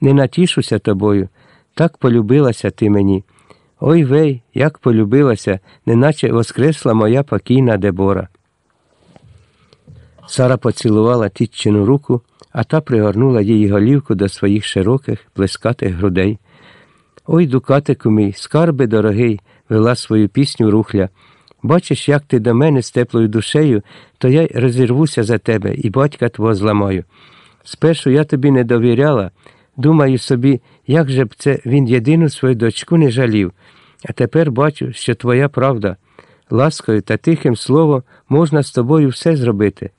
не натішуся тобою. Так полюбилася ти мені. Ой вей, як полюбилася, неначе воскресла моя покійна Дебора. Сара поцілувала тітчину руку, а та пригорнула її голівку до своїх широких, плескатих грудей. Ой, дукатику мій, скарби дорогий, вела свою пісню рухля. Бачиш, як ти до мене з теплою душею, то я розірвуся за тебе і батька твого зламаю. Спершу я тобі не довіряла, думаю собі, як же б це він єдину свою дочку не жалів, а тепер бачу, що твоя правда. Ласкою та тихим словом можна з тобою все зробити.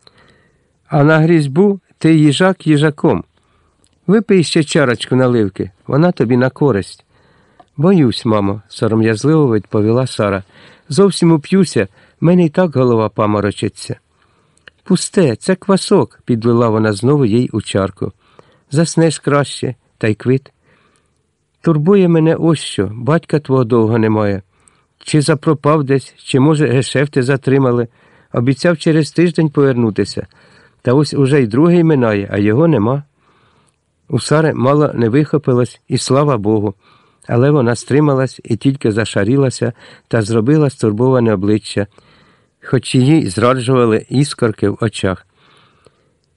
А на грізьбу ти їжак їжаком. Випий ще чарочку наливки, вона тобі на користь. Боюсь, мамо, сором'язливо відповіла Сара. Зовсім уп'юся, мене й так голова паморочиться. Пусте, це квасок, підлила вона знову їй у чарку. Заснеш краще, та й квит. Турбує мене ось що, батька твого довго немає. Чи запропав десь, чи, може, гешефти затримали. Обіцяв через тиждень повернутися. Та ось уже й другий минає, а його нема. У Сари мало не вихопилось, і слава Богу. Але вона стрималась і тільки зашарілася та зробила стурбоване обличчя, хоч її зраджували іскорки в очах.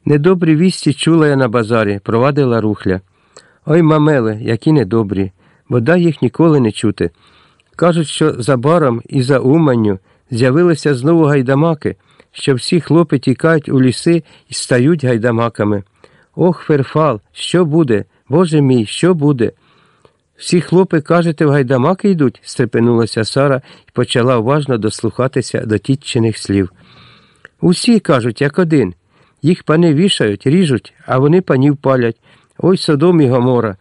Недобрі вісті чула я на базарі, провадила рухля. Ой, мамеле, які недобрі, бодай їх ніколи не чути. Кажуть, що за баром і за уманню з'явилися знову гайдамаки, що всі хлопи тікають у ліси і стають гайдамаками. Ох, ферфал, що буде? Боже мій, що буде? Всі хлопи, кажете, в гайдамаки йдуть, стрепенулася Сара і почала уважно дослухатися до тітчиних слів. Усі кажуть, як один. Їх пани вішають, ріжуть, а вони панів палять. Ой Содом і Гомора.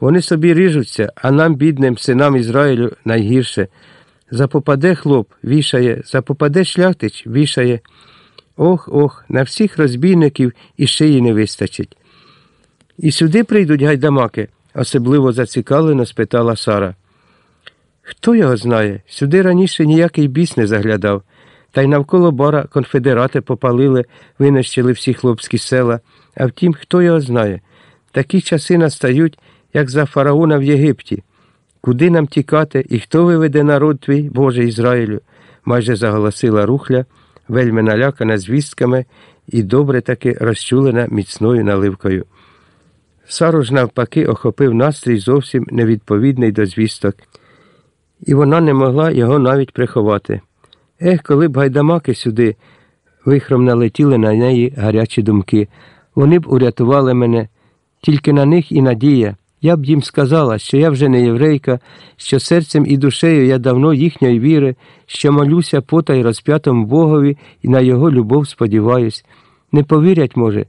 Вони собі ріжуться, а нам, бідним синам Ізраїлю, найгірше. Запопаде хлоп, вішає, запопаде шляхтич, вішає. Ох, ох, на всіх розбійників і шиї не вистачить. І сюди прийдуть гайдамаки, особливо зацікавлено спитала Сара. Хто його знає? Сюди раніше ніякий біс не заглядав, та й навколо бара конфедерати попалили, винищили всі хлопські села. А втім, хто його знає? Такі часи настають, як за фараона в Єгипті. Куди нам тікати і хто виведе народ твій, Боже Ізраїлю? майже заголосила рухля, вельми налякана звістками і добре таки розчулена міцною наливкою. Сару ж навпаки охопив настрій зовсім невідповідний до звісток, і вона не могла його навіть приховати. Ех, коли б гайдамаки сюди вихром налетіли на неї гарячі думки, вони б урятували мене, тільки на них і надія. Я б їм сказала, що я вже не єврейка, що серцем і душею я давно їхньої віри, що молюся потай розп'ятому Богові і на його любов сподіваюсь. Не повірять, може,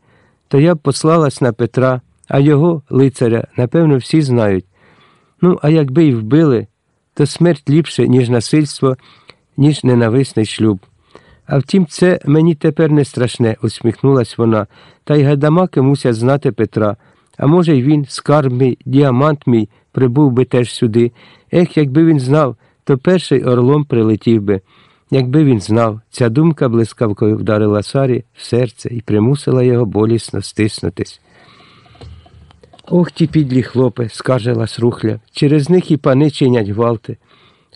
то я б послалась на Петра, а його, лицаря, напевно, всі знають. Ну, а якби й вбили, то смерть ліпше, ніж насильство, ніж ненависний шлюб. А втім, це мені тепер не страшне, усміхнулась вона, та й гадамаки мусять знати Петра. А може, й він, скарб мій, діамант мій, прибув би теж сюди. Ех, якби він знав, то перший орлом прилетів би. Якби він знав, ця думка блискавкою вдарила Сарі в серце і примусила його болісно стиснутись. Ох ті підлі хлопи, скаржилась рухля, через них і пани чинять гвалти.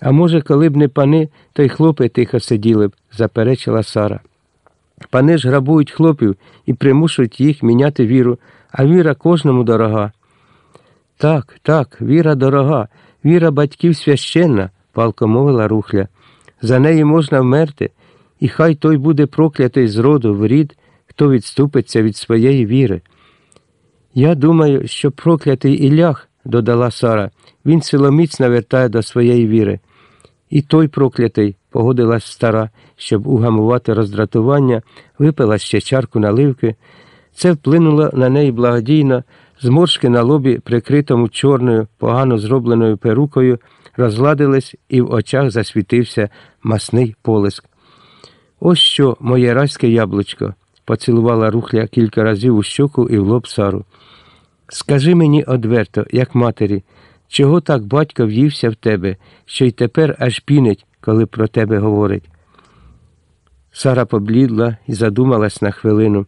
А може, коли б не пани, то й хлопи тихо сиділи б, заперечила Сара. Пани ж грабують хлопів і примушують їх міняти віру, а віра кожному дорога. Так, так, віра дорога, віра батьків священна, палко мовила рухля. За неї можна вмерти, і хай той буде проклятий з роду в рід, хто відступиться від своєї віри. Я думаю, що проклятий Ілях, додала Сара, він силоміць навертає до своєї віри. І той проклятий, погодилась стара, щоб угамувати роздратування, випила ще чарку наливки. Це вплинуло на неї благодійно, зморшки на лобі, прикритому чорною, погано зробленою перукою, розгладились і в очах засвітився масний полиск. Ось що, моє райське яблучко, поцілувала рухля кілька разів у щоку і в лоб Сару. Скажи мені одверто, як матері, чого так батько в'ївся в тебе, що й тепер аж пінить, коли про тебе говорить. Сара поблідла і задумалась на хвилину.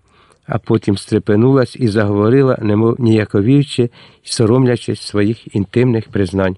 а потім стрепенулась і заговорила, немов ніяковіючи й соромлячись своїх інтимних признань.